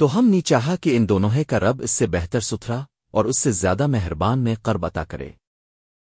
تو ہم نے چاہا کہ ان دونوں کا رب اس سے بہتر ستھرا اور اس سے زیادہ مہربان میں قرب عطا کرے۔